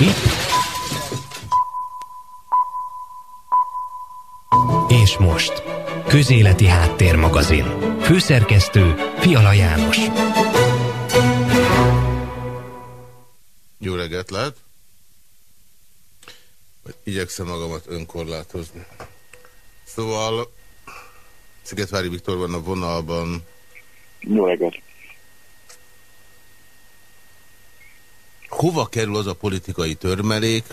Itt. És most. Közéleti Háttérmagazin. Főszerkesztő Fiala János. Jó reggelt lehet. Igyekszem magamat önkorlátozni. Szóval Szigetvári Viktor van a vonalban. Jó reggelt. Hova kerül az a politikai törmelék,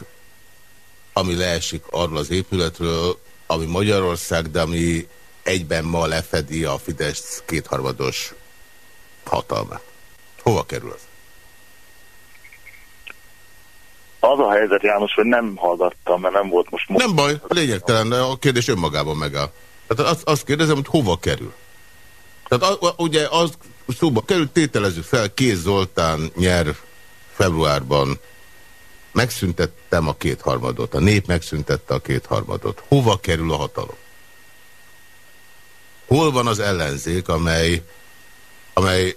ami leesik arról az épületről, ami Magyarország, de ami egyben ma lefedi a Fidesz kétharmados hatalmát? Hova kerül az? Az a helyzet, János, hogy nem hallgattam, mert nem volt most... Nem baj, lényegtelen, de a kérdés önmagában megáll. Tehát azt, azt kérdezem, hogy hova kerül? Tehát a, ugye az szóba kerül, tételezzük fel, Kéz Zoltán nyer februárban. Megszüntettem a kétharmadot, a nép megszüntette a kétharmadot. Hova kerül a hatalom? Hol van az ellenzék, amely, amely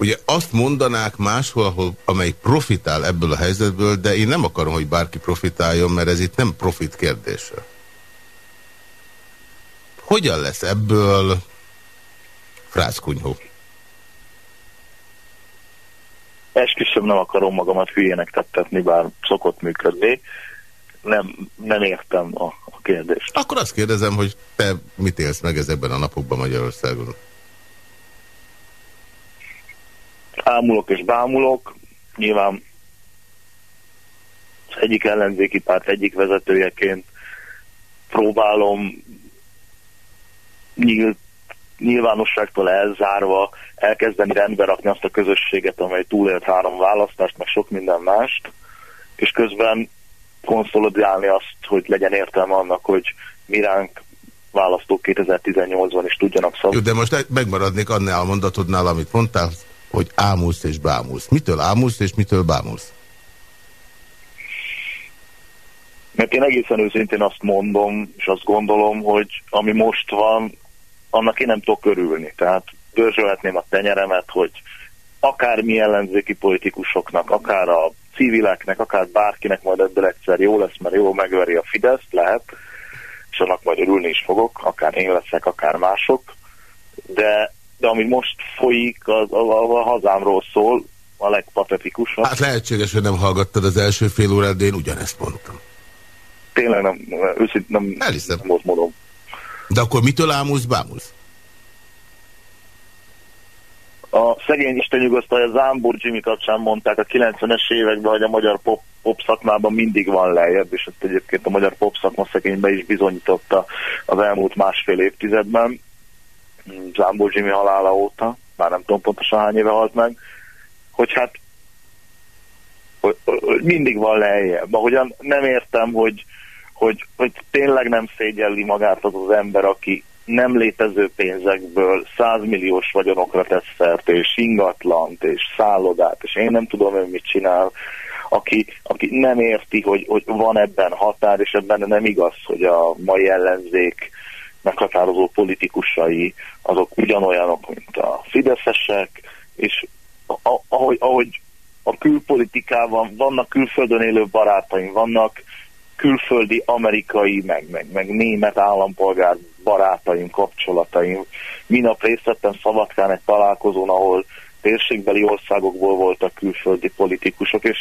Ugye azt mondanák máshol, ahol, amely profitál ebből a helyzetből, de én nem akarom, hogy bárki profitáljon, mert ez itt nem profit kérdése. Hogyan lesz ebből frászkunyhó? Esküszöm, nem akarom magamat hülyének tettetni, bár szokott működni. Nem, nem értem a, a kérdést. Akkor azt kérdezem, hogy te mit élsz meg ezekben a napokban Magyarországon? Ámulok és bámulok. Nyilván az egyik ellenzéki párt egyik vezetőjeként próbálom nyílt, nyilvánosságtól elzárva elkezdeni rendbe rakni azt a közösséget, amely túlélt három választást, meg sok minden mást, és közben konszolidálni azt, hogy legyen értelme annak, hogy mi ránk választók 2018-ban is tudjanak szavazni. Jó, de most megmaradnék annál a mondatodnál, amit mondtál, hogy ámulsz és bámulsz. Mitől ámulsz és mitől bámulsz? Mert én egészen őszintén azt mondom, és azt gondolom, hogy ami most van, annak én nem tudok örülni. Tehát dörzsölhetném a tenyeremet, hogy akár mi ellenzéki politikusoknak, akár a civileknek, akár bárkinek majd ebből egyszer jó lesz, mert jól megveri a Fidesz, lehet, és annak majd örülni is fogok, akár én leszek, akár mások, de, de ami most folyik, az, a, a, a hazámról szól, a legpatetikusabb. Hát lehetséges, hogy nem hallgattad az első fél órát, de én ugyanezt mondtam. Tényleg nem, őszintén nem, Elhiszem. nem volt mondom. De akkor mitől ámulsz, bámulsz? A szegény Isten nyugosztalja Zámbor Jimmy kapcsán mondták a 90-es években, hogy a magyar pop, pop szakmában mindig van lejjebb, és ezt egyébként a magyar pop szakma szegénybe is bizonyította az elmúlt másfél évtizedben. Zámbor Jimmy halála óta, már nem tudom pontosan hány éve halt meg, hogy hát hogy, hogy mindig van lejjebb. Ahogyan nem értem, hogy, hogy, hogy tényleg nem szégyelli magát az az ember, aki nem létező pénzekből százmilliós vagyonokra tesz szert, és ingatlant, és szállodát, és én nem tudom, hogy mit csinál, aki, aki nem érti, hogy, hogy van ebben határ, és ebben nem igaz, hogy a mai ellenzék meghatározó politikusai azok ugyanolyanok, mint a fideszesek, és ahogy, ahogy a külpolitikában vannak külföldön élő barátaim, vannak külföldi amerikai, meg, meg, meg német állampolgár barátaim, kapcsolataim. Minap részt vettem Szabadkán egy találkozón, ahol térségbeli országokból voltak külföldi politikusok, és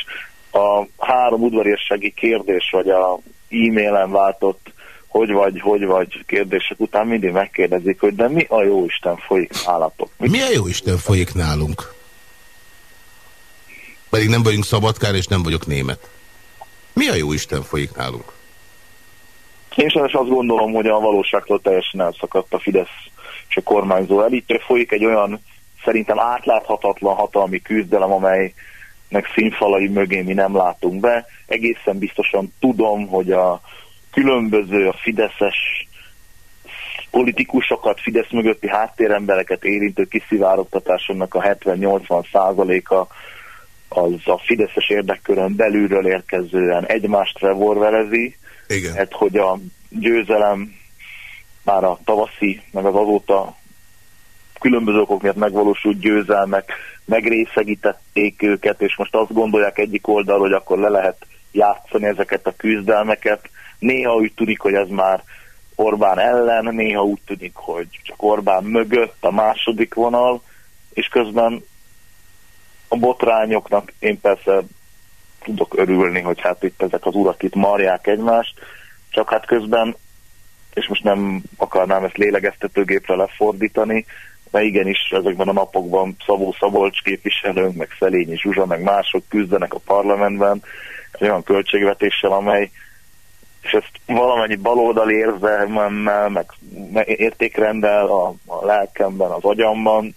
a három udvariassági kérdés, vagy a e-mailen váltott hogy vagy, hogy vagy kérdések után mindig megkérdezik, hogy de mi a jó Isten folyik nálatok? Mi, mi a jó Isten folyik nálunk? Pedig nem vagyunk szabadkár, és nem vagyok német. Mi a jó Isten folyik nálunk? Én sajnos azt gondolom, hogy a valóságtól teljesen elszakadt a Fidesz és a kormányzó elitre. Folyik egy olyan szerintem átláthatatlan hatalmi küzdelem, amelynek színfalai mögé mi nem látunk be. Egészen biztosan tudom, hogy a különböző a fideszes politikusokat, Fidesz mögötti háttérembereket érintő kiszivárogtatásoknak a 70-80 százaléka az a Fideszes érdekkörön belülről érkezően egymást revolverezi, Igen. hát hogy a győzelem már a tavaszi, meg az azóta különböző okok miatt megvalósult győzelmek megrészegítették őket, és most azt gondolják egyik oldal, hogy akkor le lehet játszani ezeket a küzdelmeket. Néha úgy tűnik, hogy ez már Orbán ellen, néha úgy tűnik, hogy csak Orbán mögött a második vonal, és közben a botrányoknak én persze tudok örülni, hogy hát itt ezek az urak itt marják egymást, csak hát közben, és most nem akarnám ezt lélegeztetőgépre lefordítani, de igenis ezekben a napokban Szabó Szabolcs képviselőnk, meg Szelényi Zsuzsa, meg mások küzdenek a parlamentben egy olyan költségvetéssel, amely és ezt valamennyi baloldali érzelmemmel, meg értékrendel a, a lelkemben, az agyamban,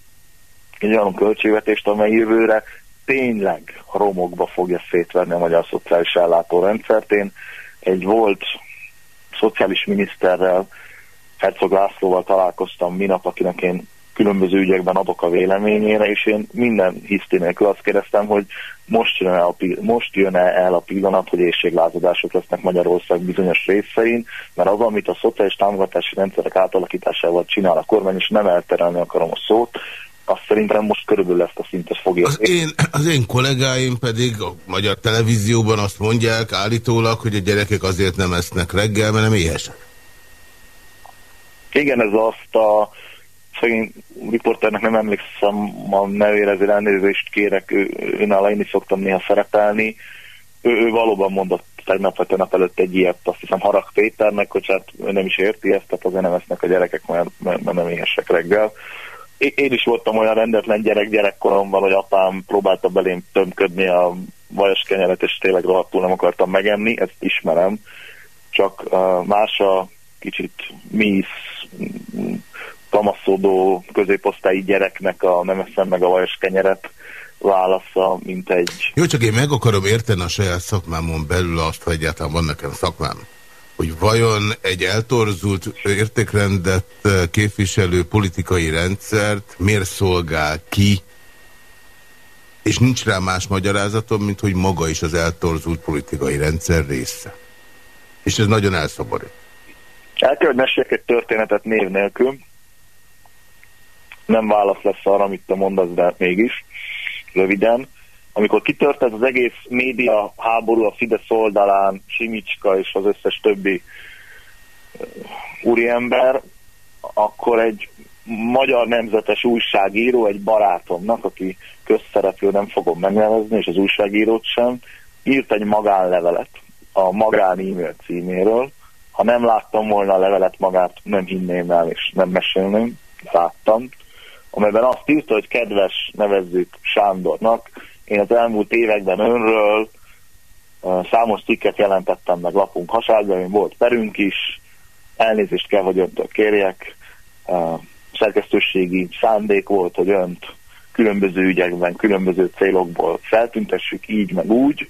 egy olyan költségvetést, amely jövőre tényleg romokba fogja szétverni a magyar szociális ellátórendszert. Én egy volt szociális miniszterrel, Herzog Lászlóval találkoztam minap, akinek én különböző ügyekben adok a véleményére, és én minden hiszti nélkül azt kérdeztem, hogy most jön, el a, jön el a pillanat, hogy éjséglázadások lesznek Magyarország bizonyos részein, mert az, amit a szociális támogatási rendszerek átalakításával csinál a kormány, és nem elterelni akarom a szót, azt szerintem most körülbelül ezt a szintet fogja. Az én, az én kollégáim pedig a magyar televízióban azt mondják állítólag, hogy a gyerekek azért nem esznek reggel, mert nem éhesek. Igen, ez azt a szegény riporternek nem emlékszem a nevére, ezért elnézést kérek, ő, őnála én is szoktam néha szerepelni. Ő, ő valóban mondott tegnap vagy tegnap előtt egy ilyet, azt hiszem Harag Péternek, hogy hát ő nem is érti ezt, tehát azért nem esznek a gyerekek, mert, mert nem éhesek reggel én is voltam olyan rendetlen gyerek gyerekkoromban, hogy apám próbálta belém tömködni a vajas kenyeret, és tényleg rohadtul nem akartam megenni, ezt ismerem. Csak más a kicsit míz, kamaszodó középosztályi gyereknek a nem eszem meg a vajas kenyeret válasza, mint egy... Jó, csak én meg akarom érteni a saját szakmámon belül azt, hogy egyáltalán van nekem szakmám hogy vajon egy eltorzult értékrendet képviselő politikai rendszert miért szolgál ki, és nincs rá más magyarázatom, mint hogy maga is az eltorzult politikai rendszer része. És ez nagyon elszaborít. El kell, hogy meséljek egy történetet név nélkül. Nem válasz lesz arra, amit te mondasz, de mégis. Röviden amikor kitört ez az egész média háború a Fidesz oldalán, Simicska és az összes többi úriember, akkor egy magyar nemzetes újságíró, egy barátomnak, aki közszereplő, nem fogom megnevezni, és az újságírót sem, írt egy magánlevelet a magán e-mail címéről. Ha nem láttam volna a levelet magát, nem hinném el, és nem mesélném, láttam, amelyben azt írta, hogy kedves nevezzük Sándornak, én az elmúlt években önről számos cikket jelentettem meg lapunk haságban, volt perünk is, elnézést kell, hogy öntől kérjek, szerkesztőségi szándék volt, hogy önt különböző ügyekben, különböző célokból feltüntessük így, meg úgy.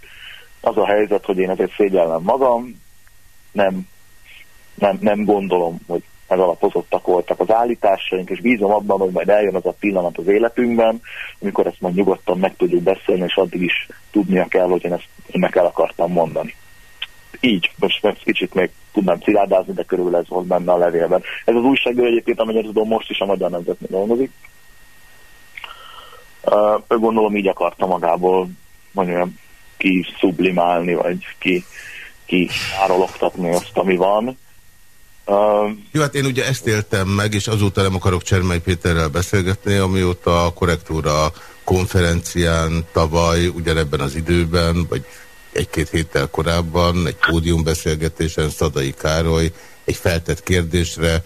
Az a helyzet, hogy én ezért szégyellem magam, nem, nem, nem gondolom, hogy megalapozottak voltak az állításaink, és bízom abban, hogy majd eljön az a pillanat az életünkben, amikor ezt majd nyugodtan meg tudjuk beszélni, és addig is tudnia kell, hogy én ezt meg el akartam mondani. Így, most meg kicsit még tudnám cirádászni, de körülbelül ez volt benne a levélben. Ez az újságíró egyébként, amennyire tudom, most is a Magyar Nemzetnél dolgozik. Uh, gondolom így akarta magából mondjam, ki sublimálni, vagy ki, ki árologtatni azt, ami van. Uh, Jó, hát én ugye ezt éltem meg, és azóta nem akarok Csermely Péterrel beszélgetni, amióta a korrektúra konferencián tavaly, ugyanebben az időben, vagy egy-két héttel korábban, egy pódiumbeszélgetésen Szadai Károly egy feltett kérdésre,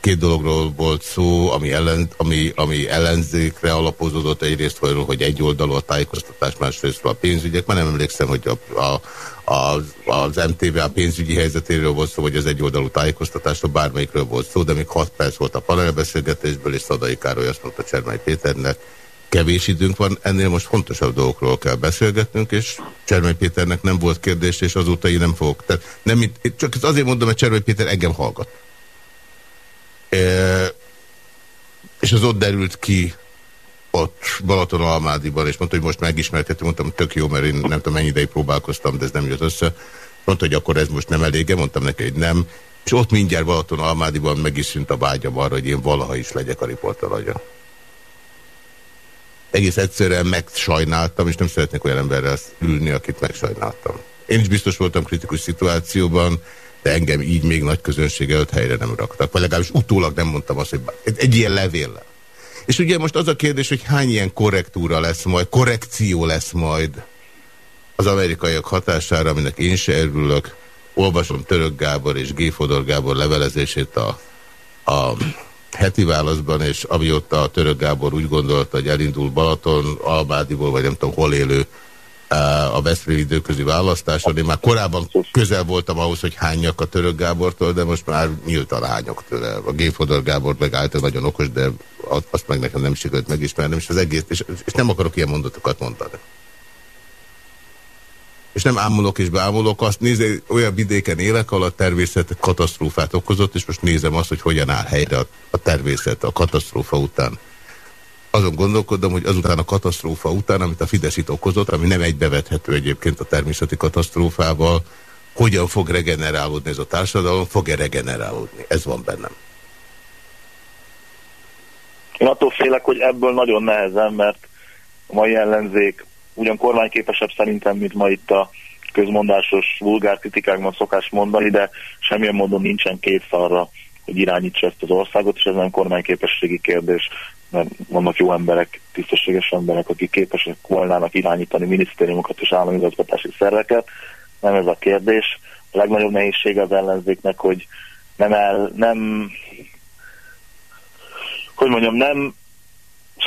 két dologról volt szó, ami, ellen, ami, ami ellenzékre alapozódott, egyrészt, hogy egy oldalú a tájékoztatás, másrészt a pénzügyek, már nem emlékszem, hogy a, a az, az MTV a pénzügyi helyzetéről volt szó, vagy az egyoldalú tájékoztatásról, bármelyikről volt szó, de még 6 perc volt a panelbeszélgetésből, és Szadai Károly azt mondta Csermány Péternek, kevés időnk van, ennél most fontosabb dolgokról kell beszélgetnünk, és Csermány Péternek nem volt kérdés, és azóta én nem fogok. Tehát nem, csak azért mondom, hogy Csermány Péter engem hallgat. És az ott derült ki ott Balaton-Almádiban, és mondta, hogy most megismertető, mondtam, tök jó, mert én nem tudom, mennyi ideig próbálkoztam, de ez nem jött össze. Mondta, hogy akkor ez most nem elége, mondtam neki, hogy nem. És ott mindjárt Balaton-Almádiban meg is szűnt a vágyam arra, hogy én valaha is legyek a riportalagya. egész egyszerűen megsajnáltam, és nem szeretnék olyan emberrel ülni, akit megsajnáltam. Én is biztos voltam kritikus szituációban, de engem így még nagy közönség előtt helyre nem raktak. Vagy legalábbis utólag nem mondtam azt, hogy egy, ilyen levéllel. És ugye most az a kérdés, hogy hány ilyen korrektúra lesz majd, korrekció lesz majd az amerikaiak hatására, aminek én se örülök. Olvasom Török Gábor és G. Fodor Gábor levelezését a, a heti válaszban, és amióta a Török Gábor úgy gondolta, hogy elindul Balaton, Almádiból, vagy nem tudom hol élő a Veszprém időközi választáson. Én már korábban közel voltam ahhoz, hogy hányak a Török Gábortól, de most már nyíltan hányok tőle. A Géfodor Gábor meg által nagyon okos, de azt meg nekem nem sikerült megismernem, és az egész, és, és nem akarok ilyen mondatokat mondani. És nem ámulok és beámulok, azt nézze, olyan vidéken élek, ahol a természet katasztrófát okozott, és most nézem azt, hogy hogyan áll helyre a természet a katasztrófa után azon gondolkodom, hogy azután a katasztrófa után, amit a Fidesz itt okozott, ami nem egybevethető egyébként a természeti katasztrófával, hogyan fog regenerálódni ez a társadalom, fog-e regenerálódni? Ez van bennem. Én attól félek, hogy ebből nagyon nehezen, mert a mai ellenzék ugyan kormányképesebb szerintem, mint ma itt a közmondásos vulgár kritikákban szokás mondani, de semmilyen módon nincsen kész arra, hogy irányítsa ezt az országot, és ez nem kormányképességi kérdés mert vannak jó emberek, tisztességes emberek, akik képesek volnának irányítani minisztériumokat és állami igazgatási szerveket. Nem ez a kérdés. A legnagyobb nehézsége az ellenzéknek, hogy nem el, nem, hogy mondjam, nem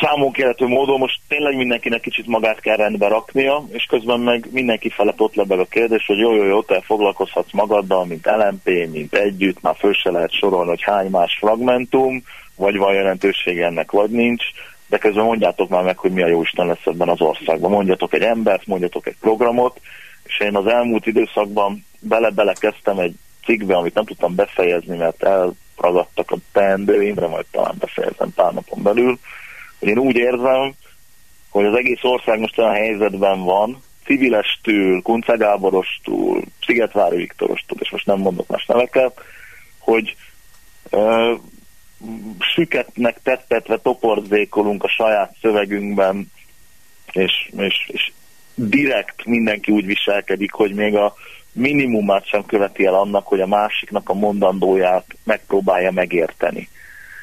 számon módon most tényleg mindenkinek kicsit magát kell rendbe raknia, és közben meg mindenki felett ott lebeg a kérdés, hogy jó, jó, jó, te foglalkozhatsz magaddal, mint LMP, mint együtt, már föl se lehet sorolni, hogy hány más fragmentum, vagy van jelentősége ennek, vagy nincs, de közben mondjátok már meg, hogy mi a jó Isten lesz ebben az országban. Mondjatok egy embert, mondjatok egy programot, és én az elmúlt időszakban bele-bele kezdtem egy cikkbe, amit nem tudtam befejezni, mert elragadtak a teendőimre, majd talán befejezem pár napon belül, hogy én úgy érzem, hogy az egész ország most olyan helyzetben van, civilestől, Kunce Gáborostól, Szigetvári Viktorostól, és most nem mondok más neveket, hogy süketnek tettetve toporzékolunk a saját szövegünkben, és, és, és direkt mindenki úgy viselkedik, hogy még a minimumát sem követi el annak, hogy a másiknak a mondandóját megpróbálja megérteni.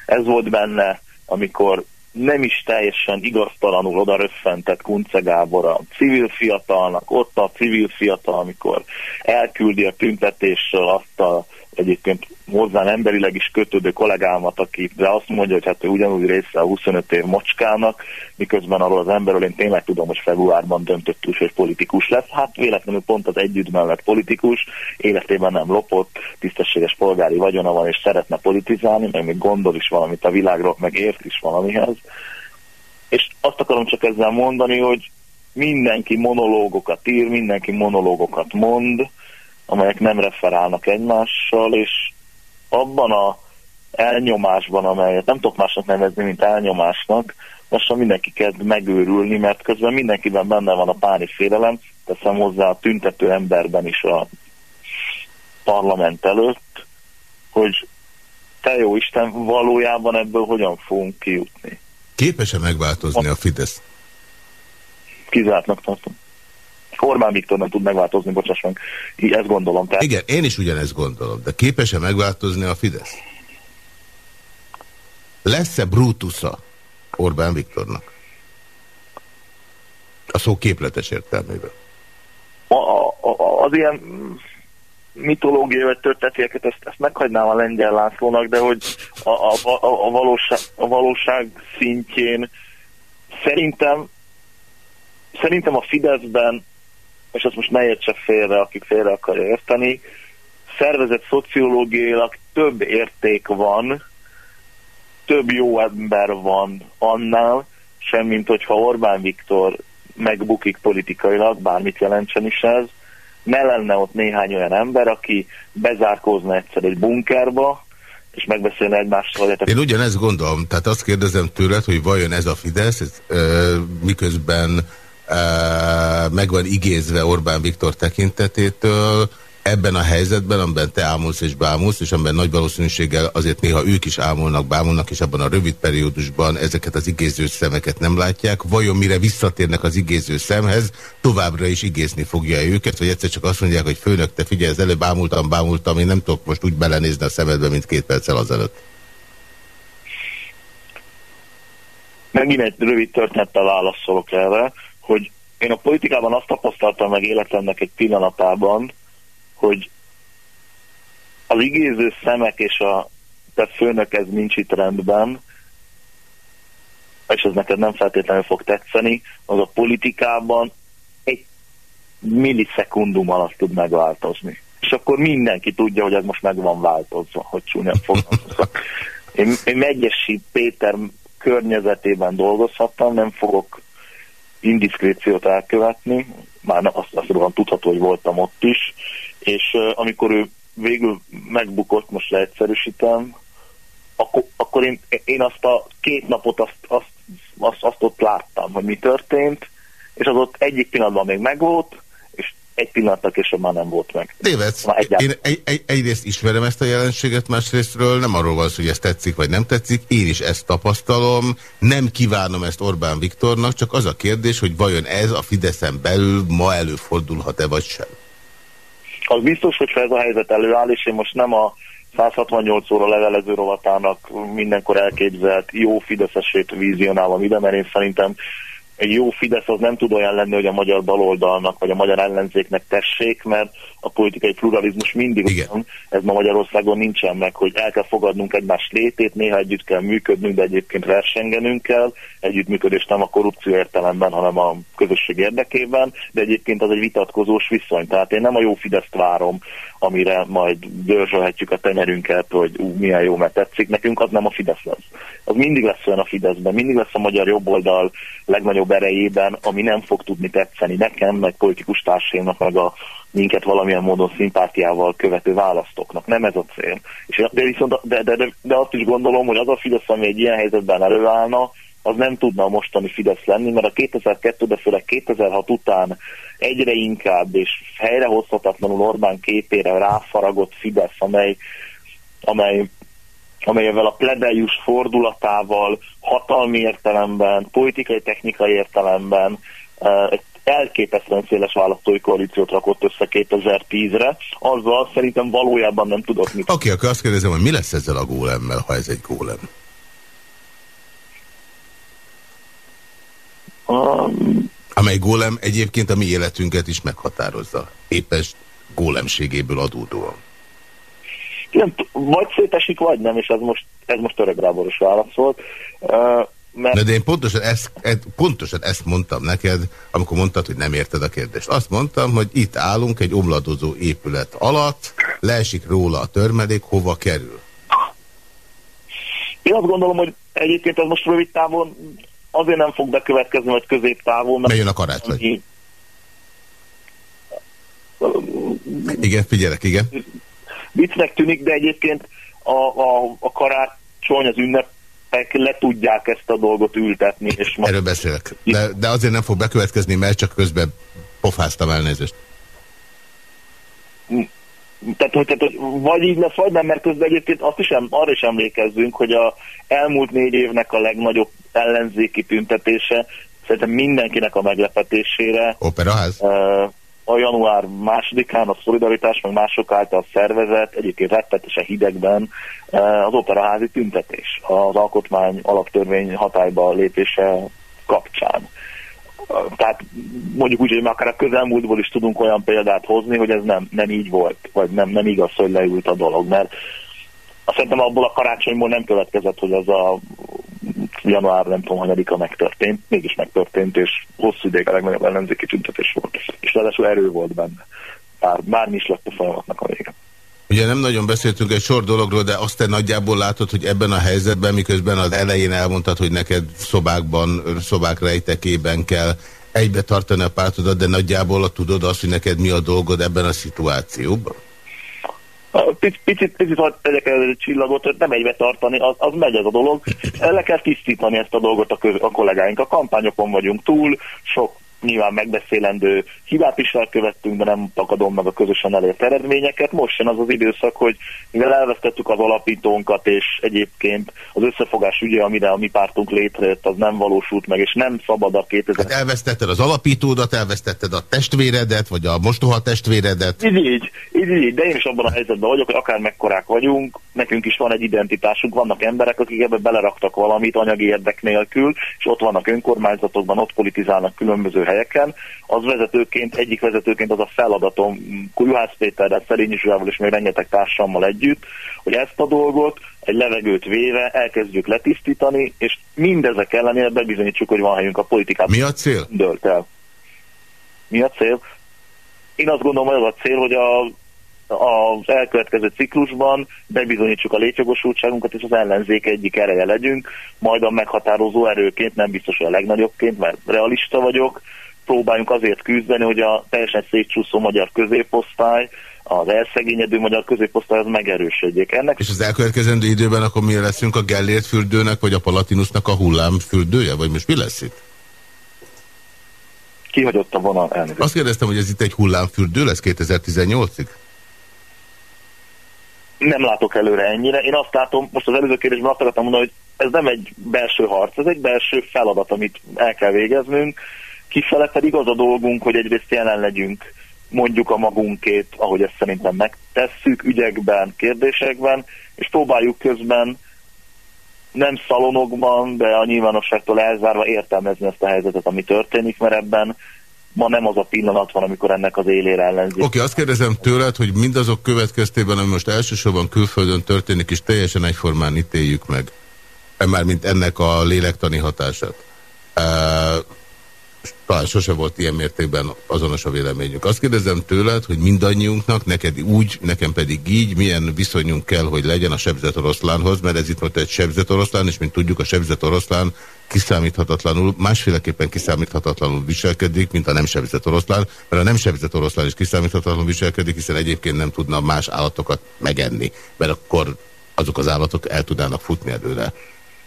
Ez volt benne, amikor nem is teljesen igaztalanul oda röffentett Kunce Gábor a civil fiatalnak, ott a civil fiatal, amikor elküldi a tüntetésről azt a egyébként hozzám emberileg is kötődő kollégámat, aki de azt mondja, hogy hát ő ugyanúgy része a 25 év mocskának, miközben arról az emberről én tényleg tudom, hogy februárban döntött úgy, hogy politikus lesz. Hát véletlenül pont az együtt mellett politikus, életében nem lopott, tisztességes polgári vagyona van, és szeretne politizálni, meg még gondol is valamit a világról, meg ért is valamihez. És azt akarom csak ezzel mondani, hogy mindenki monológokat ír, mindenki monológokat mond, amelyek nem referálnak egymással, és abban a elnyomásban, amelyet nem tudok másnak nevezni, mint elnyomásnak, most mindenki kezd megőrülni, mert közben mindenkiben benne van a páni félelem, teszem hozzá a tüntető emberben is a parlament előtt, hogy te jó Isten, valójában ebből hogyan fogunk kijutni. Képes-e megváltozni a Fidesz? Kizártnak tartom. Orbán Viktor nem tud megváltozni, bocsáss meg. Így ezt gondolom. Tehát... Igen, én is ugyanezt gondolom, de képes-e megváltozni a Fidesz? Lesz-e Brutusza Orbán Viktornak? A szó képletes értelmében. A, a, az ilyen mitológiai vagy történeteket, ezt, ezt meghagynám a lengyel Lászlónak, de hogy a, a, a, a, valóság, a valóság szintjén szerintem szerintem a Fideszben és azt most ne értse félre, akik félre akarja érteni, szervezet szociológiailag több érték van, több jó ember van annál, semmint hogyha Orbán Viktor megbukik politikailag, bármit jelentsen is ez, ne lenne ott néhány olyan ember, aki bezárkózna egyszer egy bunkerba, és megbeszélne egymással. Hogy Én ugyanezt gondolom, tehát azt kérdezem tőled, hogy vajon ez a Fidesz, ez, ö, miközben meg van igézve Orbán Viktor tekintetétől, ebben a helyzetben, amiben te ámulsz és bámulsz, és amiben nagy valószínűséggel azért néha ők is ámulnak, bámulnak, és abban a rövid periódusban ezeket az igéző szemeket nem látják, vajon mire visszatérnek az igéző szemhez, továbbra is igézni fogja őket, vagy egyszer csak azt mondják, hogy főnök, te figyelj, előbb bámultam, bámultam, én nem tudok most úgy belenézni a szemedbe, mint két perccel azelőtt. Megint egy rövid történettel válaszolok erre, hogy én a politikában azt tapasztaltam meg életemnek egy pillanatában, hogy az igéző szemek és a te főnök ez nincs itt rendben, és ez neked nem feltétlenül fog tetszeni, az a politikában egy millisekundum alatt tud megváltozni. És akkor mindenki tudja, hogy ez most meg van változva, hogy csúnya fogalmazok. Én, én Megyesi Péter környezetében dolgozhattam, nem fogok indiszkréciót elkövetni, már azt, azt tudom, tudható, hogy voltam ott is, és amikor ő végül megbukott, most leegyszerűsítem, akkor, akkor én, én azt a két napot azt, azt, azt, azt ott láttam, hogy mi történt, és az ott egyik pillanatban még megvolt, egy pillanattal később már nem volt meg. Tévedsz. Én egy, egy, egyrészt ismerem ezt a jelenséget, másrésztről nem arról van hogy ez tetszik vagy nem tetszik, én is ezt tapasztalom, nem kívánom ezt Orbán Viktornak, csak az a kérdés, hogy vajon ez a Fideszen belül ma előfordulhat-e vagy sem az biztos, hogy ez a helyzet előáll, és én most nem a 168 óra levelező rovatának mindenkor elképzelt jó Fideszesét vízionálom ide, mert én szerintem egy jó Fidesz az nem tud olyan lenni, hogy a magyar baloldalnak vagy a magyar ellenzéknek tessék, mert a politikai pluralizmus mindig Igen. van. Ez ma Magyarországon nincsen meg, hogy el kell fogadnunk egymás létét, néha együtt kell működnünk, de egyébként versengenünk kell. Együttműködés nem a korrupció értelemben, hanem a közösség érdekében, de egyébként az egy vitatkozós viszony. Tehát én nem a jó Fideszt várom, amire majd dörzsölhetjük a tenyerünket, hogy ú, milyen jó, mert tetszik nekünk, az nem a Fidesz lesz. Az mindig lesz olyan a Fideszben, mindig lesz a magyar jobboldal legnagyobb erejében, ami nem fog tudni tetszeni nekem, meg politikus társaimnak, meg a minket valamilyen módon szimpátiával követő választóknak. Nem ez a cél. És de, viszont, de, de, de, de azt is gondolom, hogy az a Fidesz, ami egy ilyen helyzetben előállna, az nem tudna a mostani Fidesz lenni, mert a 2002, de főleg 2006 után egyre inkább és helyrehozhatatlanul Orbán képére ráfaragott Fidesz, amely, amely amelyvel a plebejus fordulatával, hatalmi értelemben, politikai, technikai értelemben egy elképesztően széles választói koalíciót rakott össze 2010-re, azzal szerintem valójában nem tudott mit. Oké, okay, akkor azt kérdezem, hogy mi lesz ezzel a gólemmel, ha ez egy gólem? Um, Amely gólem egyébként a mi életünket is meghatározza. Éppes gólemségéből adódóan. Nem, vagy szétesik, vagy nem, és ez most, ez most öregráboros válasz volt. Uh, mert... De én pontosan ezt, pontosan ezt mondtam neked, amikor mondtad, hogy nem érted a kérdést. Azt mondtam, hogy itt állunk egy omladozó épület alatt, leesik róla a törmelék, hova kerül? Én azt gondolom, hogy egyébként az most rövid távon azért nem fog bekövetkezni, vagy középtávon. Mert Bejön a karácsony. Igen, figyelek, igen. Viccnek tűnik, de egyébként a, a, a karácsony, az ünnep le tudják ezt a dolgot ültetni. És Erről beszélek. De, de azért nem fog bekövetkezni, mert csak közben pofáztam elnézést. Tehát, hogy, tehát, vagy így lesz, vagy nem, mert közben egyébként azt is, arra is emlékezzünk, hogy a elmúlt négy évnek a legnagyobb ellenzéki tüntetése szerintem mindenkinek a meglepetésére. Operaház? Uh, a január másodikán a Szolidaritás, meg mások által szervezett, egyébként rettetesen hidegben eh, az operaházi tüntetés az alkotmány alaptörvény hatályba lépése kapcsán. Tehát mondjuk úgy, hogy akár a közelmúltból is tudunk olyan példát hozni, hogy ez nem, nem így volt, vagy nem, nem igaz, hogy leült a dolog, mert azt szerintem abból a karácsonyból nem következett, hogy az a január nem tudom, hanyadika megtörtént, mégis megtörtént, és hosszú ideig a legnagyobb ellenzéki tüntetés volt. És ráadásul erő volt benne. Bár, bármi is lett a folyamatnak a vége. Ugye nem nagyon beszéltünk egy sor dologról, de azt te nagyjából látod, hogy ebben a helyzetben, miközben az elején elmondtad, hogy neked szobákban, szobák rejtekében kell egybe tartani a pártodat, de nagyjából tudod azt, hogy neked mi a dolgod ebben a szituációban? Picit, picit, picit hogy tegyek csillagot, nem egybe tartani, az, az megy ez a dolog. Le kell tisztítani ezt a dolgot a, köz, a kollégáink. A kampányokon vagyunk túl, sok nyilván megbeszélendő hibát is elkövettünk, de nem takadom meg a közösen elért eredményeket. Most jön az az időszak, hogy mivel elvesztettük az alapítónkat, és egyébként az összefogás ügye, amire a mi pártunk létrejött, az nem valósult meg, és nem szabad a 2000... Hát elvesztetted az alapítódat, elvesztetted a testvéredet, vagy a mostoha testvéredet. Így, így, így, így, de én is abban a helyzetben vagyok, hogy akár mekkorák vagyunk, nekünk is van egy identitásunk, vannak emberek, akik ebbe beleraktak valamit anyagi érdek nélkül, és ott vannak önkormányzatokban, ott politizálnak különböző helyeken. Az vezetőként, egyik vezetőként az a feladatom Juhász Péterrel, Szerényi Zsuzsával és még rengeteg társammal együtt, hogy ezt a dolgot egy levegőt véve elkezdjük letisztítani, és mindezek ellenére bebizonyítsuk, hogy van helyünk a politikában. Mi a cél? Dölt el. Mi a cél? Én azt gondolom, hogy az a cél, hogy a az elkövetkező ciklusban bebizonyítsuk a létjogosultságunkat, és az ellenzék egyik ereje legyünk, majd a meghatározó erőként, nem biztos, hogy a legnagyobbként, mert realista vagyok, próbáljunk azért küzdeni, hogy a teljesen szétcsúszó magyar középosztály, az elszegényedő magyar középosztály az megerősödjék. Ennek... És az elkövetkezendő időben akkor mi leszünk a Gellért fürdőnek, vagy a Palatinusnak a hullám fürdője, vagy most mi lesz itt? Kihagyott a vonal elnézést. Azt kérdeztem, hogy ez itt egy hullámfürdő lesz 2018-ig? nem látok előre ennyire. Én azt látom, most az előző kérdésben azt akartam mondani, hogy ez nem egy belső harc, ez egy belső feladat, amit el kell végeznünk. Kifele pedig az a dolgunk, hogy egyrészt jelen legyünk, mondjuk a magunkét, ahogy ezt szerintem megtesszük, ügyekben, kérdésekben, és próbáljuk közben nem szalonokban, de a nyilvánosságtól elzárva értelmezni ezt a helyzetet, ami történik, mert ebben ma nem az a pillanat van, amikor ennek az élére ellenzik. Oké, okay, azt kérdezem tőled, hogy mindazok következtében, ami most elsősorban külföldön történik, és teljesen egyformán ítéljük meg, e már mint ennek a lélektani hatását. Uh, talán sose volt ilyen mértékben azonos a véleményünk. Azt kérdezem tőled, hogy mindannyiunknak, neked úgy, nekem pedig így, milyen viszonyunk kell, hogy legyen a sebzett oroszlánhoz, mert ez itt most egy sebzett oroszlán, és mint tudjuk, a sebzett oroszlán kiszámíthatatlanul, másféleképpen kiszámíthatatlanul viselkedik, mint a nem sebzett oroszlán, mert a nem sebzett oroszlán is kiszámíthatatlanul viselkedik, hiszen egyébként nem tudna más állatokat megenni, mert akkor azok az állatok el tudnának futni előle.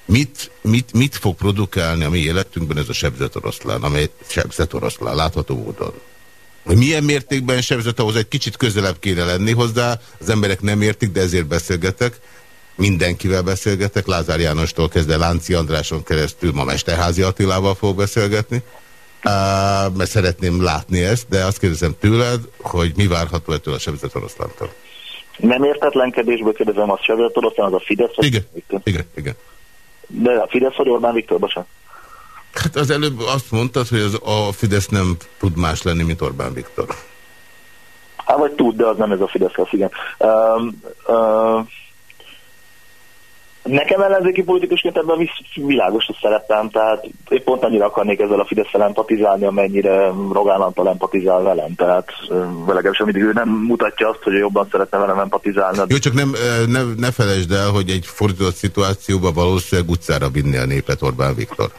Mit, mit, mit fog produkálni a mi életünkben ez a sebzett oroszlán, amely sebzett oroszlán, látható módon? Hogy milyen mértékben sebzett, ahhoz egy kicsit közelebb kéne lenni hozzá, az emberek nem értik, de ezért beszélgetek. Mindenkivel beszélgetek, Lázár Jánostól kezdve Lánci Andráson keresztül, ma Mesterházi Attilával fog beszélgetni, uh, mert szeretném látni ezt, de azt kérdezem tőled, hogy mi várható ettől a sebzett oroszlántól. Nem értetlenkedésből kérdezem, az sebzett oroszlán, az a Fidesz? Igen, igen, igen. De a Fidesz vagy Orbán Viktor, bocsánat? Hát az előbb azt mondtad, hogy az, a Fidesz nem tud más lenni, mint Orbán Viktor. Hát vagy tud, de az nem ez a Fidesz lesz, igen. Uh, uh, Nekem ellenzéki politikusként ebben világos a szerepem, tehát én pont annyira akarnék ezzel a fidesz empatizálni, amennyire Rogán Antal empatizál velem, tehát legalábbis amíg ő nem mutatja azt, hogy jobban szeretne velem empatizálni. Jó, csak nem, ne, ne felejtsd el, hogy egy fordított szituációban valószínűleg utcára vinni a népet Orbán Viktor.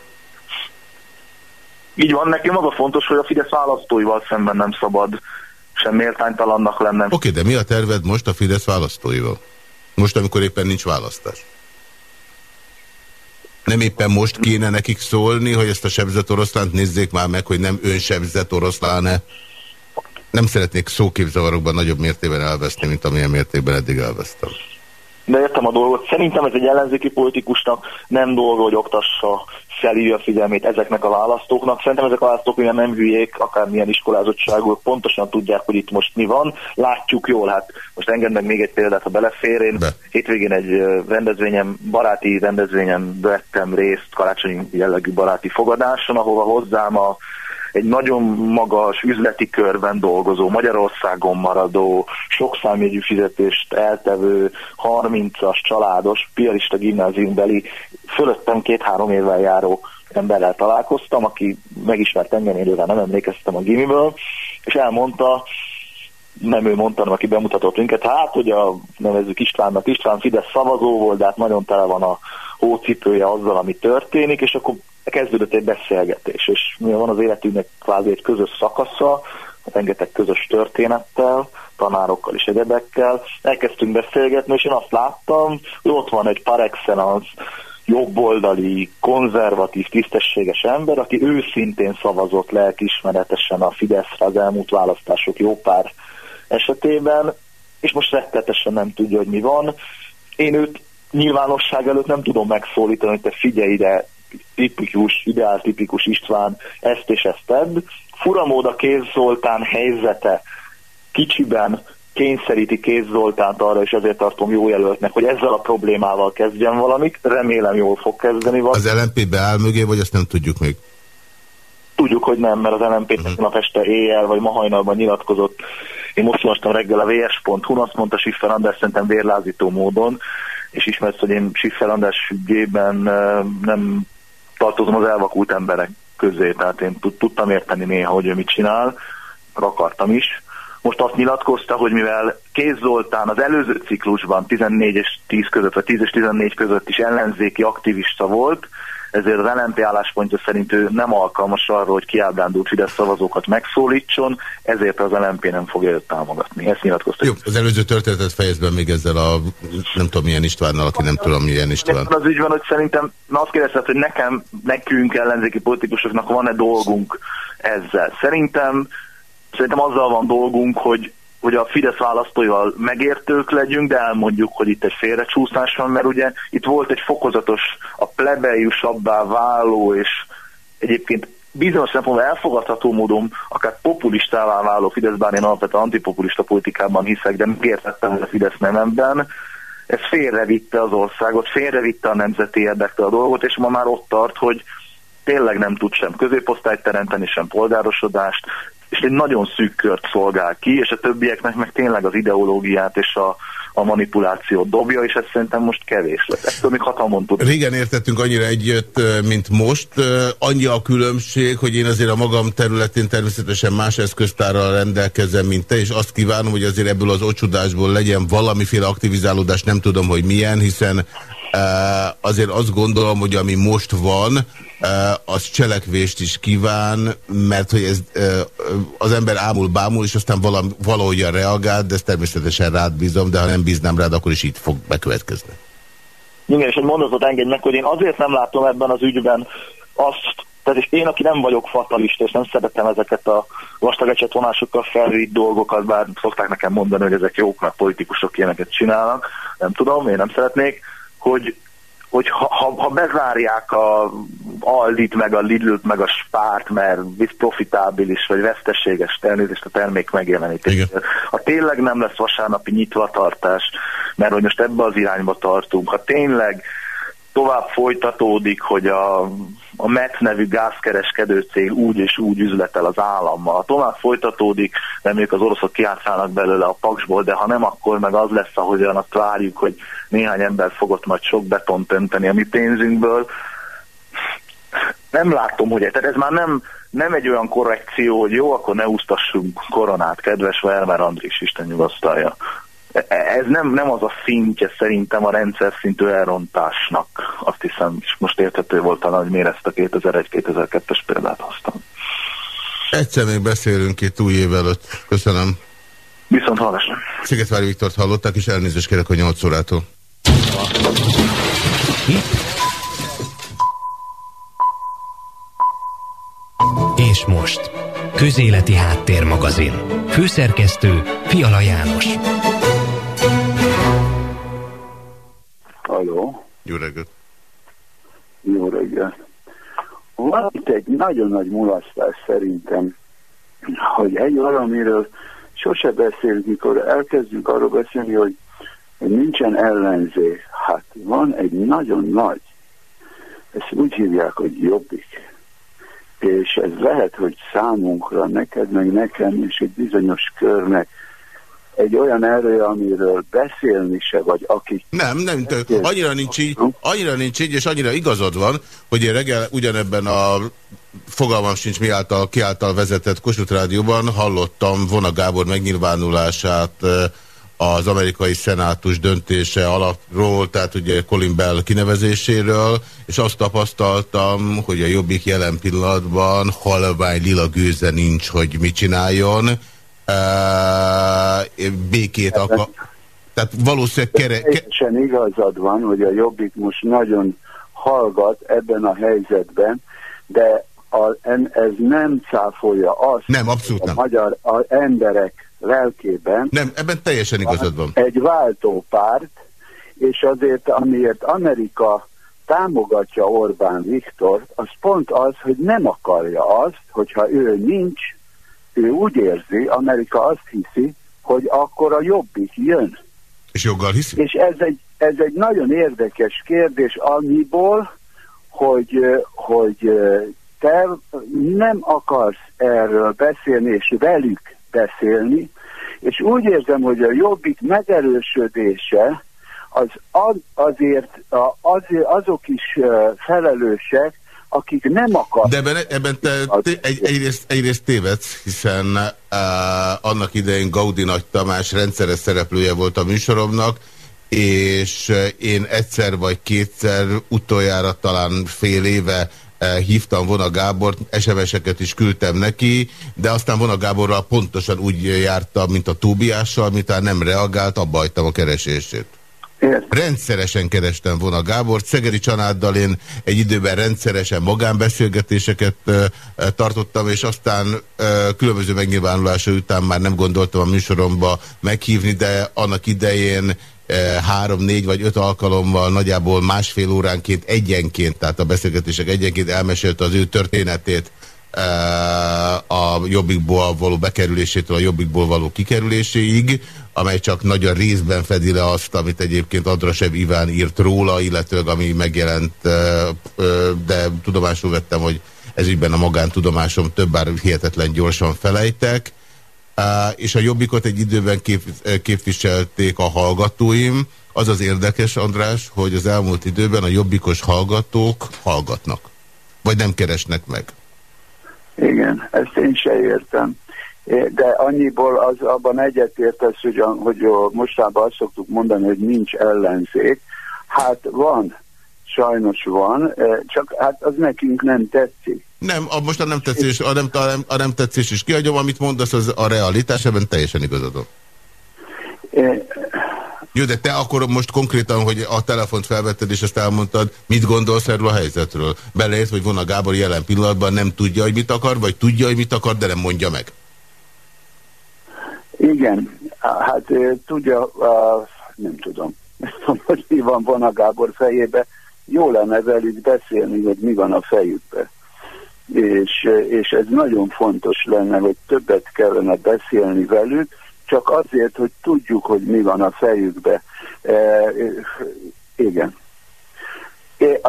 Így van, nekem az a fontos, hogy a Fidesz választóival szemben nem szabad sem méltánytalannak lennem. Oké, okay, de mi a terved most a Fidesz választóival? Most, amikor éppen nincs választás. Nem éppen most kéne nekik szólni, hogy ezt a sebzett oroszlánt nézzék már meg, hogy nem önsebzett oroszlán-e? Nem szeretnék szóképzavarokban nagyobb mértében elveszni, mint amilyen mértékben eddig elvesztem. De értem a dolgot. Szerintem ez egy ellenzéki politikusnak nem dolga, hogy oktassa felhívja a figyelmét ezeknek a választóknak. Szerintem ezek a választók olyan nem hülyék, akármilyen iskolázottságú, pontosan tudják, hogy itt most mi van. Látjuk jól, hát most engedd meg még egy példát, ha belefér. Én Be. hétvégén egy rendezvényem, baráti rendezvényen vettem részt, karácsonyi jellegű baráti fogadáson, ahova hozzám a egy nagyon magas üzleti körben dolgozó, Magyarországon maradó, sok számjegyű fizetést eltevő, 30-as családos, piarista gimnáziumbeli, fölöttem két-három évvel járó emberrel találkoztam, aki megismert engem, én nem emlékeztem a gimiből, és elmondta, nem ő mondta, hanem aki bemutatott minket, hát, hogy a nevezzük Istvánnak, István Fidesz szavazó volt, de hát nagyon tele van a hócipője azzal, ami történik, és akkor kezdődött egy beszélgetés, és mivel van az életünknek kvázi egy közös szakasza, rengeteg közös történettel, tanárokkal és egyebekkel, elkezdtünk beszélgetni, és én azt láttam, hogy ott van egy par excellence jobboldali, konzervatív, tisztességes ember, aki őszintén szavazott lelkismeretesen a Fideszre az elmúlt választások jó pár esetében, és most rettetesen nem tudja, hogy mi van. Én őt nyilvánosság előtt nem tudom megszólítani, hogy te figyelj ide, tipikus, ideál tipikus István, ezt és ezt tedd. Furamód a Kéz Zoltán helyzete kicsiben kényszeríti Kéz Zoltánt arra, és ezért tartom jó jelöltnek, hogy ezzel a problémával kezdjen valamit. Remélem jól fog kezdeni valamit. Az LNP beáll mögé, vagy azt nem tudjuk még? Tudjuk, hogy nem, mert az LNP uh -huh. nap este éjjel, vagy ma hajnalban nyilatkozott. Én most olvastam reggel a vs.hu, azt mondta Siffer András szerintem vérlázító módon, és ismert, hogy én Siffer András ügyében nem tartozom az elvakult emberek közé, tehát én tudtam érteni néha, hogy ő mit csinál, akartam is. Most azt nyilatkozta, hogy mivel Kéz Zoltán az előző ciklusban 14 és 10 között, vagy 10 és 14 között is ellenzéki aktivista volt, ezért az LNP álláspontja szerint ő nem alkalmas arra, hogy kiábrándult Fidesz szavazókat megszólítson, ezért az LNP nem fogja őt támogatni. Ezt nyilatkozta. Jó, az előző történetet fejezben még ezzel a nem tudom milyen Istvánnal, aki nem tudom milyen István. Az ügyben, hogy szerintem na azt kérdezted, hogy nekem, nekünk ellenzéki politikusoknak van-e dolgunk ezzel. Szerintem szerintem azzal van dolgunk, hogy hogy a Fidesz választóival megértők legyünk, de elmondjuk, hogy itt egy félrecsúszás van, mert ugye itt volt egy fokozatos, a plebeiusabbá váló, és egyébként bizonyos szempontból elfogadható módon akár populistává váló Fidesz, bár én alapvetően antipopulista politikában hiszek, de megértettem a Fidesz nememben, ez félrevitte az országot, félrevitte a nemzeti érdektől a dolgot, és ma már ott tart, hogy tényleg nem tud sem középosztályt teremteni, sem polgárosodást, és egy nagyon szűk kört szolgál ki, és a többieknek meg tényleg az ideológiát és a, a manipulációt dobja, és ez szerintem most kevés lesz. Ettől még hatalmon tud. Régen értettünk annyira együtt, mint most. Annyi a különbség, hogy én azért a magam területén természetesen más eszköztárral rendelkezem, mint te, és azt kívánom, hogy azért ebből az ocsudásból legyen valamiféle aktivizálódás, nem tudom, hogy milyen, hiszen azért azt gondolom, hogy ami most van, az cselekvést is kíván, mert hogy ez, az ember ámul bámul, és aztán valahogyan reagál, de ezt természetesen rád bízom, de ha nem bíznám rád, akkor is így fog bekövetkezni. Igen, és egy mondatot engedj meg, hogy én azért nem látom ebben az ügyben azt, tehát és én, aki nem vagyok fatalista, és nem szeretem ezeket a vastagecset vonásokkal felvitt dolgokat, bár szokták nekem mondani, hogy ezek jók, mert politikusok ilyeneket csinálnak, nem tudom, én nem szeretnék, hogy hogy ha, ha, ha bezárják a Aldit, meg a Lidl-t, meg a Spárt, mert profitábilis vagy veszteséges természést a termék megjelenítés. Ha tényleg nem lesz vasárnapi nyitvatartás, mert hogy most ebbe az irányba tartunk, ha tényleg tovább folytatódik, hogy a, a MET nevű gázkereskedő cég úgy és úgy üzletel az állammal. Ha tovább folytatódik, reméljük az oroszok kiátszálnak belőle a paksból, de ha nem, akkor meg az lesz, ahogyan azt várjuk, hogy néhány ember fogott majd sok betont önteni a mi pénzünkből. Nem látom, hogy tehát ez már nem, nem egy olyan korrekció, hogy jó, akkor ne úsztassunk koronát, kedves Vermer Andris, Isten nyugasztalja ez nem, nem az a szintje szerintem a rendszer szintű elrontásnak. Azt hiszem, és most érthető volt talán, hogy miért ezt a 2001-2002-es példát hoztam. Egyszer még beszélünk itt új év előtt. Köszönöm. Viszont hallásra. Szigetvári Viktort hallották, és elnézést kérek a 8 órától. És most, Közéleti Háttérmagazin. Főszerkesztő Fiala János. Jó reggelt. Jó reggelt. Van itt egy nagyon nagy mulasztás szerintem, hogy egy valamiről sose beszélünk, mikor elkezdünk arról beszélni, hogy, nincsen ellenzé. Hát van egy nagyon nagy, ezt úgy hívják, hogy jobbik. És ez lehet, hogy számunkra, neked, meg nekem, és egy bizonyos körnek egy olyan erő, amiről beszélni se, vagy akik... Nem, nem, annyira nincs így, annyira nincs így, és annyira igazad van, hogy én reggel ugyanebben a fogalmam sincs mi által, ki által vezetett Kossuth Rádióban hallottam Vona Gábor megnyilvánulását az amerikai szenátus döntése alapról, tehát ugye Colin Bell kinevezéséről, és azt tapasztaltam, hogy a Jobbik jelen pillanatban halvány lila gőze nincs, hogy mit csináljon, békét akar. Tehát valószínűleg kere... Teljesen igazad van, hogy a Jobbik most nagyon hallgat ebben a helyzetben, de a, ez nem cáfolja azt, nem, abszolút a nem. magyar a emberek lelkében. Nem, ebben teljesen igazad van. Egy váltópárt, és azért amiért Amerika támogatja Orbán Viktor, az pont az, hogy nem akarja azt, hogyha ő nincs, ő úgy érzi, Amerika azt hiszi, hogy akkor a jobbik jön. És joggal hiszi? És ez egy, ez egy nagyon érdekes kérdés, amiból, hogy, hogy te nem akarsz erről beszélni, és velük beszélni, és úgy érzem, hogy a jobbik megerősödése az, az azért, azért azok is felelősek, akik nem akarnak. De ebben, ebben te, te egy, egyrészt, egyrészt tévedsz, hiszen uh, annak idején Gaudi Nagy Tamás rendszeres szereplője volt a műsoromnak, és én egyszer vagy kétszer utoljára talán fél éve hívtam Vona Gábort, SMS-eket is küldtem neki, de aztán Vona Gáborral pontosan úgy jártam, mint a Tóbiással, miután nem reagált, abba hagytam a keresését. Rendszeresen kerestem volna Gábort. Szegeri Csanáddal én egy időben rendszeresen magánbeszélgetéseket tartottam, és aztán különböző megnyilvánulása után már nem gondoltam a műsoromba meghívni, de annak idején három, négy vagy öt alkalommal nagyjából másfél óránként egyenként, tehát a beszélgetések egyenként elmesélte az ő történetét a jobbikból való bekerülésétől a jobbikból való kikerüléséig, amely csak nagyon részben fedi le azt, amit egyébként Adrasev Iván írt róla, illetőleg ami megjelent, de tudomásul vettem, hogy ez a magántudomásom több bár hihetetlen gyorsan felejtek, és a jobbikot egy időben kép, képviselték a hallgatóim. Az az érdekes, András, hogy az elmúlt időben a jobbikos hallgatók hallgatnak, vagy nem keresnek meg. Igen, ezt én se értem. De annyiból az abban egyetértesz, hogy, hogy mostában azt szoktuk mondani, hogy nincs ellenzék. Hát van, sajnos van, csak hát az nekünk nem tetszik. Nem, a, most a nem tetszés, a nem, a nem, a nem tetszés is kiadjam, amit mondasz, az a realitás, ebben teljesen igazadom. Jó, de te akkor most konkrétan, hogy a telefont felvetted és ezt elmondtad, mit gondolsz erről a helyzetről? Beleért, hogy Vona Gábor jelen pillanatban nem tudja, hogy mit akar, vagy tudja, hogy mit akar, de nem mondja meg? Igen, hát tudja, nem tudom, hogy mi van Vona Gábor fejébe, jó lenne velük beszélni, hogy mi van a fejükbe. És, és ez nagyon fontos lenne, hogy többet kellene beszélni velük, csak azért, hogy tudjuk, hogy mi van a fejükbe. E, igen.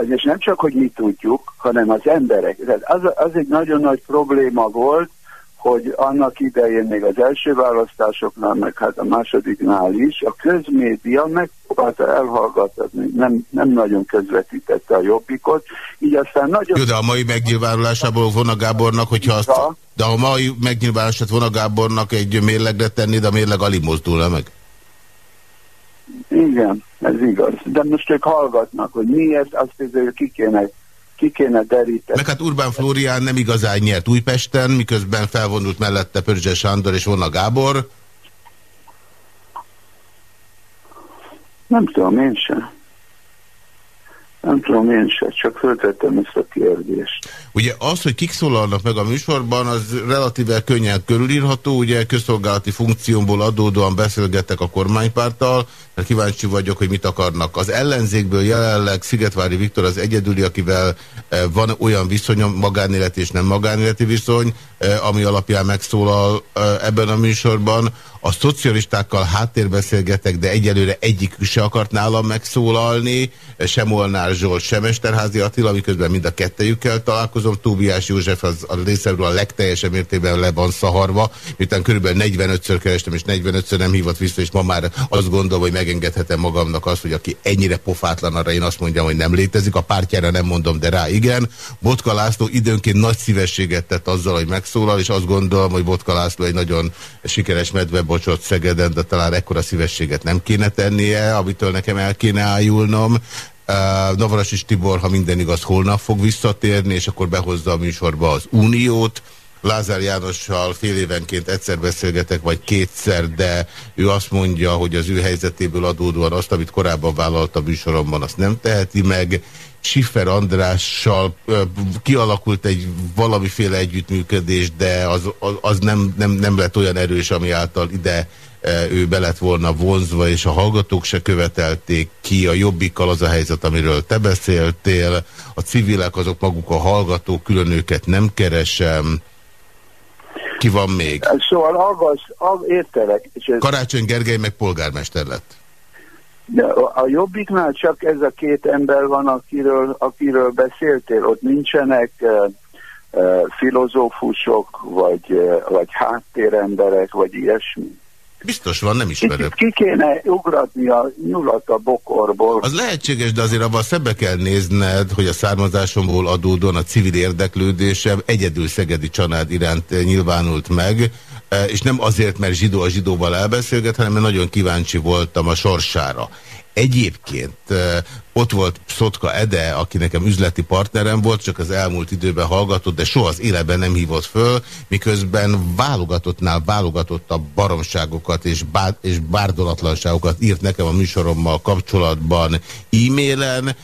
És nem csak, hogy mi tudjuk, hanem az emberek. Az, az egy nagyon nagy probléma volt, hogy annak idején még az első választásoknál, meg hát a másodiknál is, a közmédia megpróbálta elhallgatni, nem, nem nagyon közvetítette a jobbikot, így aztán nagyon... Jó, de a mai megnyilvánulásából Vona Gábornak, hogyha azt... De a mai megnyilvánulását Vona Gábornak egy mérlegre tenni, de a mérleg alig mozdulna meg. Igen, ez igaz. De most ők hallgatnak, hogy miért, azt hogy ki kéne ki kéne deríteni. Meg hát Urbán Flórián nem igazán nyert Újpesten, miközben felvonult mellette Pörzse Sándor és Vona Gábor. Nem tudom, én sem. Nem tudom én sem, csak föltettem ezt a kérdést. Ugye az, hogy kik szólalnak meg a műsorban, az relatíve könnyen körülírható, ugye közszolgálati funkciómból adódóan beszélgettek a kormánypárttal, mert kíváncsi vagyok, hogy mit akarnak. Az ellenzékből jelenleg Szigetvári Viktor az egyedüli, akivel eh, van olyan viszony, magánéleti és nem magánéleti viszony, ami alapján megszólal eh, ebben a műsorban. A szocialistákkal háttérbeszélgetek, de egyelőre egyikük se akart nálam megszólalni, sem Molnár Zsolt, sem Esterházi Attila, miközben mind a kettejükkel találkozom. Tóbiás József az a részemről a legteljesebb mértékben le van szaharva, miután körülbelül 45-ször kerestem, és 45-ször nem hívott vissza, és ma már azt gondolom, hogy megengedhetem magamnak azt, hogy aki ennyire pofátlan, arra én azt mondjam, hogy nem létezik. A pártjára nem mondom, de rá igen. Botka László időnként nagy szívességet tett azzal, hogy megszólal, és azt gondolom, hogy Botka László egy nagyon sikeres medve bocsott Szegeden, de talán ekkora szívességet nem kéne tennie, amitől nekem el kéne ájulnom. Uh, Navarasis Tibor, ha minden igaz, holnap fog visszatérni, és akkor behozza a műsorba az Uniót. Lázár Jánossal fél évenként egyszer beszélgetek, vagy kétszer, de ő azt mondja, hogy az ő helyzetéből adódóan azt, amit korábban vállalt a műsoromban, azt nem teheti meg, Siffer Andrással kialakult egy valamiféle együttműködés, de az, az, az nem, nem, nem lett olyan erős, ami által ide ő be lett volna vonzva, és a hallgatók se követelték ki. A jobbikkal az a helyzet, amiről te beszéltél. A civilek azok maguk a hallgatók, külön őket nem keresem. Ki van még? Szóval agaz, ag, értelek. Karácsony Gergely meg polgármester lett. De a Jobbiknál csak ez a két ember van, akiről, akiről beszéltél. Ott nincsenek uh, uh, filozófusok, vagy, uh, vagy háttéremberek, vagy ilyesmi. Biztos van, nem ismerem. Ki kéne ugratni a nyulat a bokorból. Az lehetséges, de azért abban szebbe kell nézned, hogy a származásomból adódóan a civil érdeklődésem egyedül Szegedi család iránt nyilvánult meg, és nem azért, mert zsidó a zsidóval elbeszélget, hanem mert nagyon kíváncsi voltam a sorsára. Egyébként ott volt Szotka Ede, aki nekem üzleti partnerem volt, csak az elmúlt időben hallgatott, de soha az életben nem hívott föl, miközben válogatottnál válogatottabb baromságokat és, bár, és bárdolatlanságokat írt nekem a műsorommal kapcsolatban e-mailen,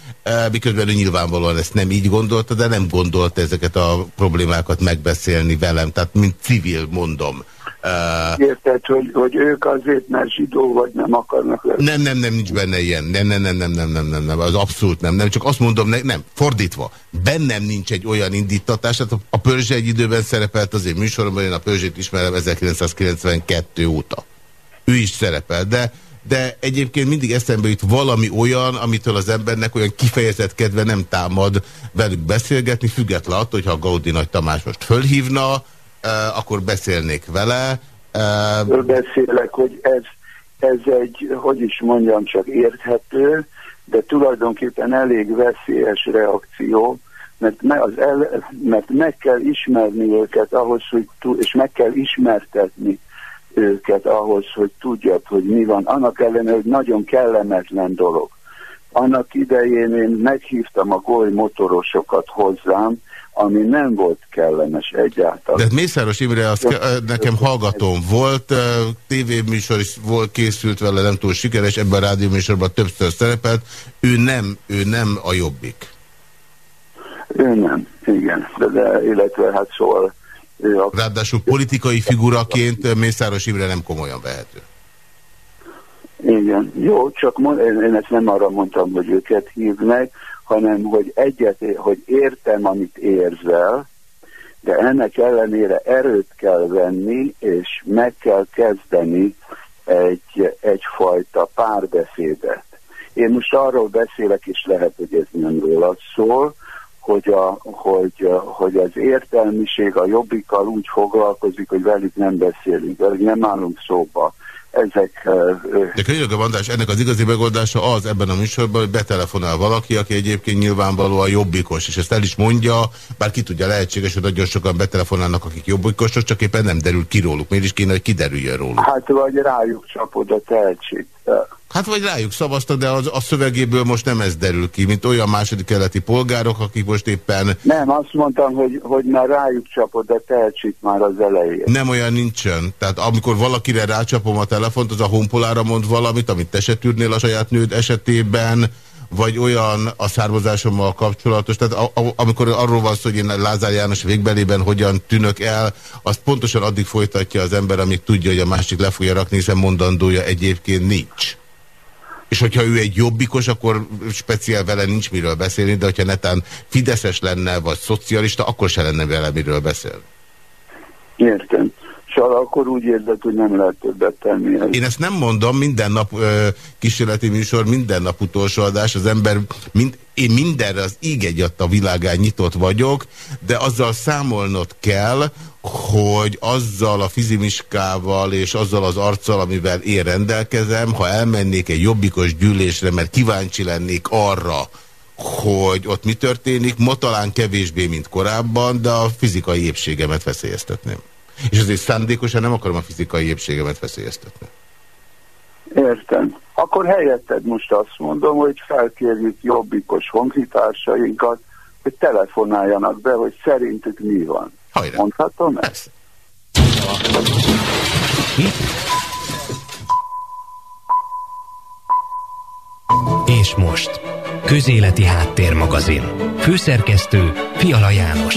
miközben ő nyilvánvalóan ezt nem így gondolta, de nem gondolta ezeket a problémákat megbeszélni velem, tehát mint civil mondom. Érted, hogy, hogy ők azért, mert zsidó vagy nem akarnak lenni? Nem, nem, nem, nincs benne ilyen. Nem, nem, nem, nem, nem, nem, nem, nem, az abszolút nem. Nem, csak azt mondom, ne, nem, fordítva. Bennem nincs egy olyan indítatás, hát a Pörzse egy időben szerepelt az én műsoromban, én a Pörzsét ismerem 1992 óta. Ő is szerepel, de de egyébként mindig eszembe jut valami olyan, amitől az embernek olyan kifejezett kedve nem támad velük beszélgetni, független attól, hogyha a Gaudi Nagy Tamás most fölhívna, akkor beszélnék vele. Ről beszélek, hogy ez, ez egy, hogy is mondjam, csak érthető, de tulajdonképpen elég veszélyes reakció, mert, me, az el, mert meg kell ismerni őket ahhoz, hogy és meg kell ismertetni őket ahhoz, hogy tudjad, hogy mi van. Annak ellenére, hogy nagyon kellemetlen dolog. Annak idején én meghívtam a goly motorosokat hozzám, ami nem volt kellemes egyáltalán. De Mészáros Imre, az ke nekem hallgatóm volt, tévéműsor is volt, készült vele, nem túl sikeres, ebben a rádióműsorban többször szerepelt, ő nem, ő nem a jobbik. Ő nem, igen, de, de illetve hát szóval... A... Ráadásul politikai figuraként Mészáros Imre nem komolyan vehető. Igen, jó, csak én ezt nem arra mondtam, hogy őket hívnak, hanem hogy egyet, hogy értem, amit érzel, de ennek ellenére erőt kell venni, és meg kell kezdeni egy, egyfajta párbeszédet. Én most arról beszélek, és lehet, hogy ez nem róla szól, hogy, a, hogy, hogy az értelmiség a jobbikkal úgy foglalkozik, hogy velük nem beszélünk, velük nem állunk szóba ezek... De könyörgöm András, ennek az igazi megoldása az ebben a műsorban, hogy betelefonál valaki, aki egyébként nyilvánvalóan jobbikos, és ezt el is mondja, bár ki tudja, lehetséges, hogy nagyon sokan betelefonálnak, akik jobbikosok, csak éppen nem derül ki róluk. Miért is kéne, hogy kiderüljön róluk? Hát vagy rájuk csapod a tehetség. Hát vagy rájuk szavaztak, de az, a szövegéből most nem ez derül ki, mint olyan második keleti polgárok, akik most éppen... Nem, azt mondtam, hogy, hogy már rájuk csapod a tehetség már az elején. Nem olyan nincsen. Tehát amikor valakire rácsapom a telefont, az a honpolára mond valamit, amit te se tűrnél a saját nőd esetében, vagy olyan a származásommal kapcsolatos, tehát a, a, amikor arról van szó, hogy én Lázár János végbelében hogyan tűnök el, azt pontosan addig folytatja az ember, amíg tudja, hogy a másik le fogja rakni, hiszen mondandója egyébként nincs. És hogyha ő egy jobbikos, akkor speciál vele nincs miről beszélni, de hogyha netán fideszes lenne, vagy szocialista, akkor se lenne vele miről beszélni. Értem. Szóval akkor úgy érzed, hogy nem lehet többet tenni. Én ezt nem mondom, minden nap ö, kísérleti műsor, minden nap utolsó adás, az ember, mind, én mindenre az íg a világán nyitott vagyok, de azzal számolnod kell, hogy azzal a fizimiskával és azzal az arccal, amivel én rendelkezem, ha elmennék egy jobbikos gyűlésre, mert kíváncsi lennék arra, hogy ott mi történik, ma talán kevésbé, mint korábban, de a fizikai épségemet veszélyeztetném. És azért szándékosan nem akarom a fizikai épségemet veszélyeztetni. Értem. Akkor helyetted most azt mondom, hogy felkérjük jobbikos honfitársainkat, hogy telefonáljanak be, hogy szerintük mi van. Hajrá. Mondhatom ezt? És most Közéleti Háttérmagazin. Főszerkesztő Fiala János.